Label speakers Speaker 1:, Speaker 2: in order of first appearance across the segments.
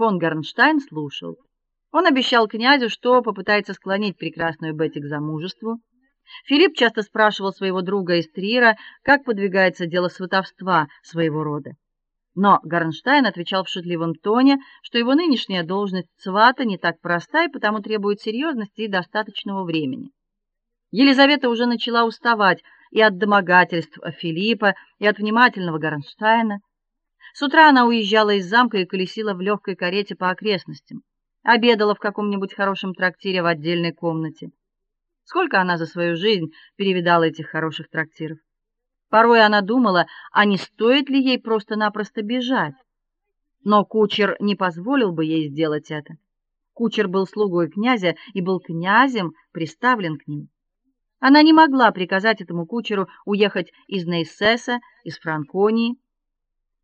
Speaker 1: Фон Горнштайн слушал. Он обещал князю, что попытается склонить прекрасную Бетти к замужеству. Филипп часто спрашивал своего друга из Трира, как подвигается дело сватовства своего рода. Но Горнштайн отвечал в шутливом тоне, что его нынешняя должность свата не так проста и потому требует серьезности и достаточного времени. Елизавета уже начала уставать и от домогательств Филиппа, и от внимательного Горнштайна. С утра она уезжала из замка и колесила в легкой карете по окрестностям, обедала в каком-нибудь хорошем трактире в отдельной комнате. Сколько она за свою жизнь перевидала этих хороших трактиров. Порой она думала, а не стоит ли ей просто-напросто бежать. Но кучер не позволил бы ей сделать это. Кучер был слугой князя и был князем приставлен к ним. Она не могла приказать этому кучеру уехать из Нейсеса, из Франконии.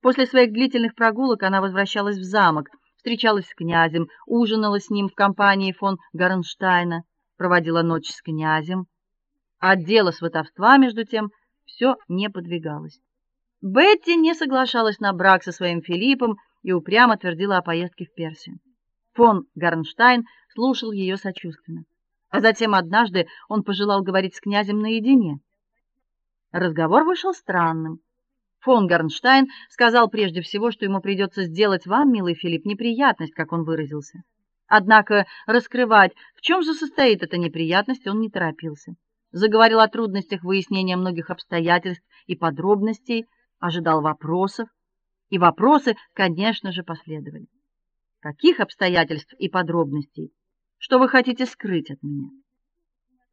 Speaker 1: После своих длительных прогулок она возвращалась в замок, встречалась с князем, ужинала с ним в компании фон Гарнштайна, проводила ночь с князем. А дело сватовства между тем все не подвигалось. Бетти не соглашалась на брак со своим Филиппом и упрямо твердила о поездке в Персию. Фон Гарнштайн слушал ее сочувственно. А затем однажды он пожелал говорить с князем наедине. Разговор вышел странным. Фон Гарнштайн сказал прежде всего, что ему придется сделать вам, милый Филипп, неприятность, как он выразился. Однако раскрывать, в чем же состоит эта неприятность, он не торопился заговорил о трудностях выяснения многих обстоятельств и подробностей, ожидал вопросов, и вопросы, конечно же, последовали. Каких обстоятельств и подробностей? Что вы хотите скрыть от меня?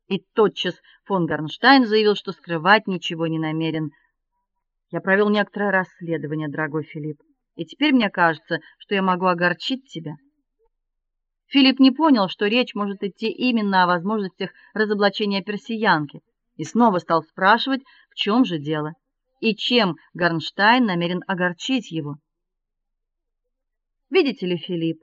Speaker 1: И тотчас фон Гарнштайн заявил, что скрывать ничего не намерен. Я провел некоторое расследование, дорогой Филипп, и теперь мне кажется, что я могу огорчить тебя. Филипп не понял, что речь может идти именно о возможностях разоблачения персиянки, и снова стал спрашивать, в чем же дело и чем Гарнштайн намерен огорчить его. Видите ли, Филипп,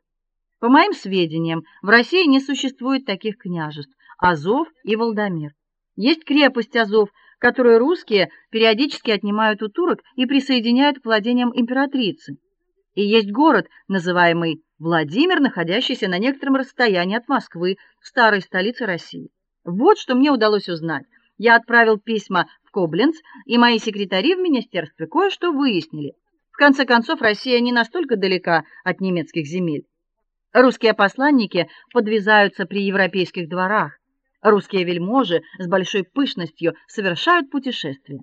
Speaker 1: по моим сведениям, в России не существует таких княжеств Азов и Волдомир. Есть крепость Азов, которую русские периодически отнимают у турок и присоединяют к владениям императрицы. И есть город, называемый Владимир, находящийся на некотором расстоянии от Москвы, старой столицы России. Вот что мне удалось узнать. Я отправил письма в Кобленц, и мои секретари в министерстве кое-что выяснили. В конце концов, Россия не настолько далека от немецких земель. Русские посланники подвязаются при европейских дворах. Русские вельможи с большой пышностью совершают путешествия.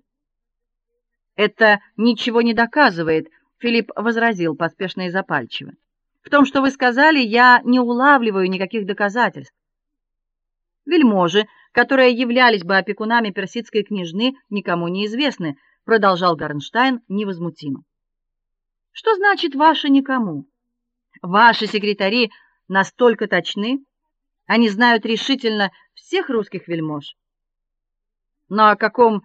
Speaker 1: Это ничего не доказывает, Филипп возразил поспешно и запальчиво. В том, что вы сказали, я не улавливаю никаких доказательств. Вельможи, которые являлись бы опекунами персидской княжны, никому не известны, продолжал Гарнштайн невозмутимо. Что значит ваше никому? Ваши секретари настолько точны, они знают решительно всех русских вельмож. Но о каком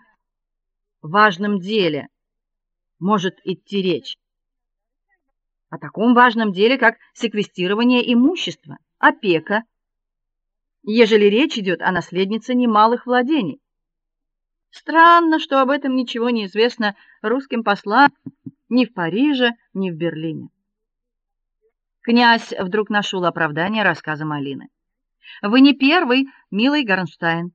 Speaker 1: важном деле может идти речь? о таком важном деле, как секвестирование имущества, опека, ежели речь идет о наследнице немалых владений. Странно, что об этом ничего не известно русским послам ни в Париже, ни в Берлине. Князь вдруг нашел оправдание рассказам Алины. Вы не первый, милый Горнштайн.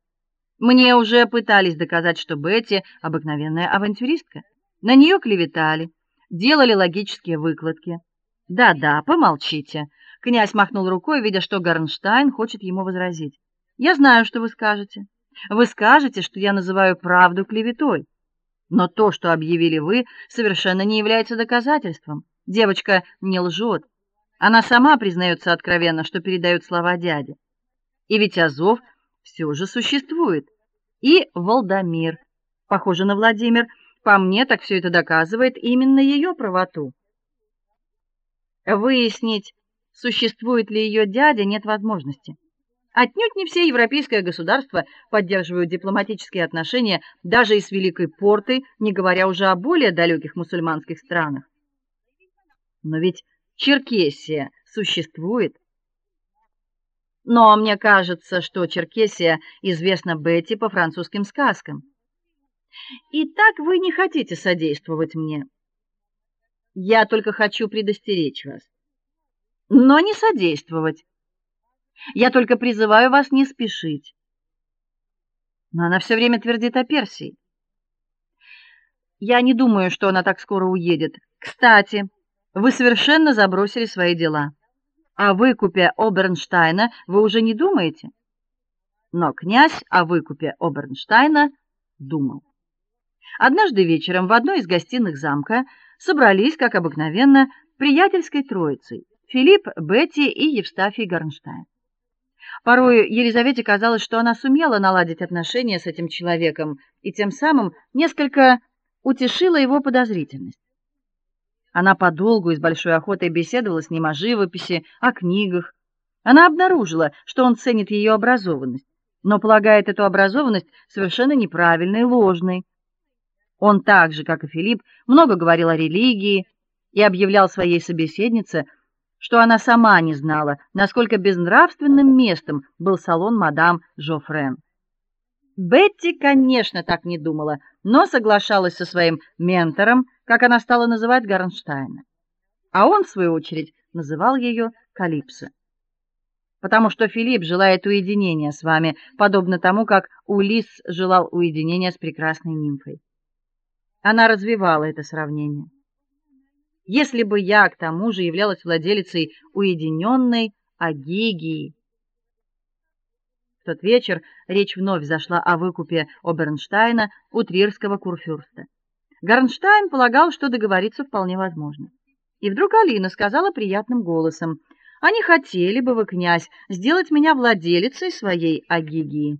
Speaker 1: Мне уже пытались доказать, что Бетти обыкновенная авантюристка. На нее клеветали, делали логические выкладки. Да-да, помолчите. Князь махнул рукой, видя, что Горнштайн хочет ему возразить. Я знаю, что вы скажете. Вы скажете, что я называю правду клеветой. Но то, что объявили вы, совершенно не является доказательством. Девочка не лжет. Она сама признается откровенно, что передает слова дяди. И ведь Азов все же существует. И Волдомир. Похоже на Владимир. По мне, так все это доказывает именно ее правоту. Выяснить, существует ли ее дядя, нет возможности. Отнюдь не все европейские государства поддерживают дипломатические отношения даже и с Великой Портой, не говоря уже о более далеких мусульманских странах. Но ведь Черкесия существует. Но мне кажется, что Черкесия известна Бетти по французским сказкам. И так вы не хотите содействовать мне. Я только хочу предостеречь вас. но не содействовать. Я только призываю вас не спешить. Но она все время твердит о Персии. Я не думаю, что она так скоро уедет. Кстати, вы совершенно забросили свои дела. О выкупе Обернштейна вы уже не думаете? Но князь о выкупе Обернштейна думал. Однажды вечером в одной из гостиных замка собрались, как обыкновенно, приятельской троицей: Филипп, Бетти и Евстафий Горнштейн. Порой Елизавете казалось, что она сумела наладить отношения с этим человеком и тем самым несколько утешила его подозрительность. Она подолгу и с большой охотой беседовала с ним о живописи, о книгах. Она обнаружила, что он ценит ее образованность, но полагает эту образованность совершенно неправильной ложной. Он так же, как и Филипп, много говорил о религии и объявлял своей собеседнице, что она сама не знала, насколько безнравственным местом был салон мадам Жофрен. Бетти, конечно, так не думала, но соглашалась со своим ментором, как она стала называть Гарнштейна. А он в свою очередь называл ее Калипсо. Потому что Филипп желает уединения с вами, подобно тому, как Улисс желал уединения с прекрасной нимфой. Она развивала это сравнение. Если бы я к тому же являлась владелицей уединенной Агигии, тот вечер речь вновь зашла о выкупе Обернштейна у трирского курфюрста. Гарнштайн полагал, что договориться вполне возможно. И вдруг Алина сказала приятным голосом: "Они хотели бы вы, князь, сделать меня владелицей своей агигии".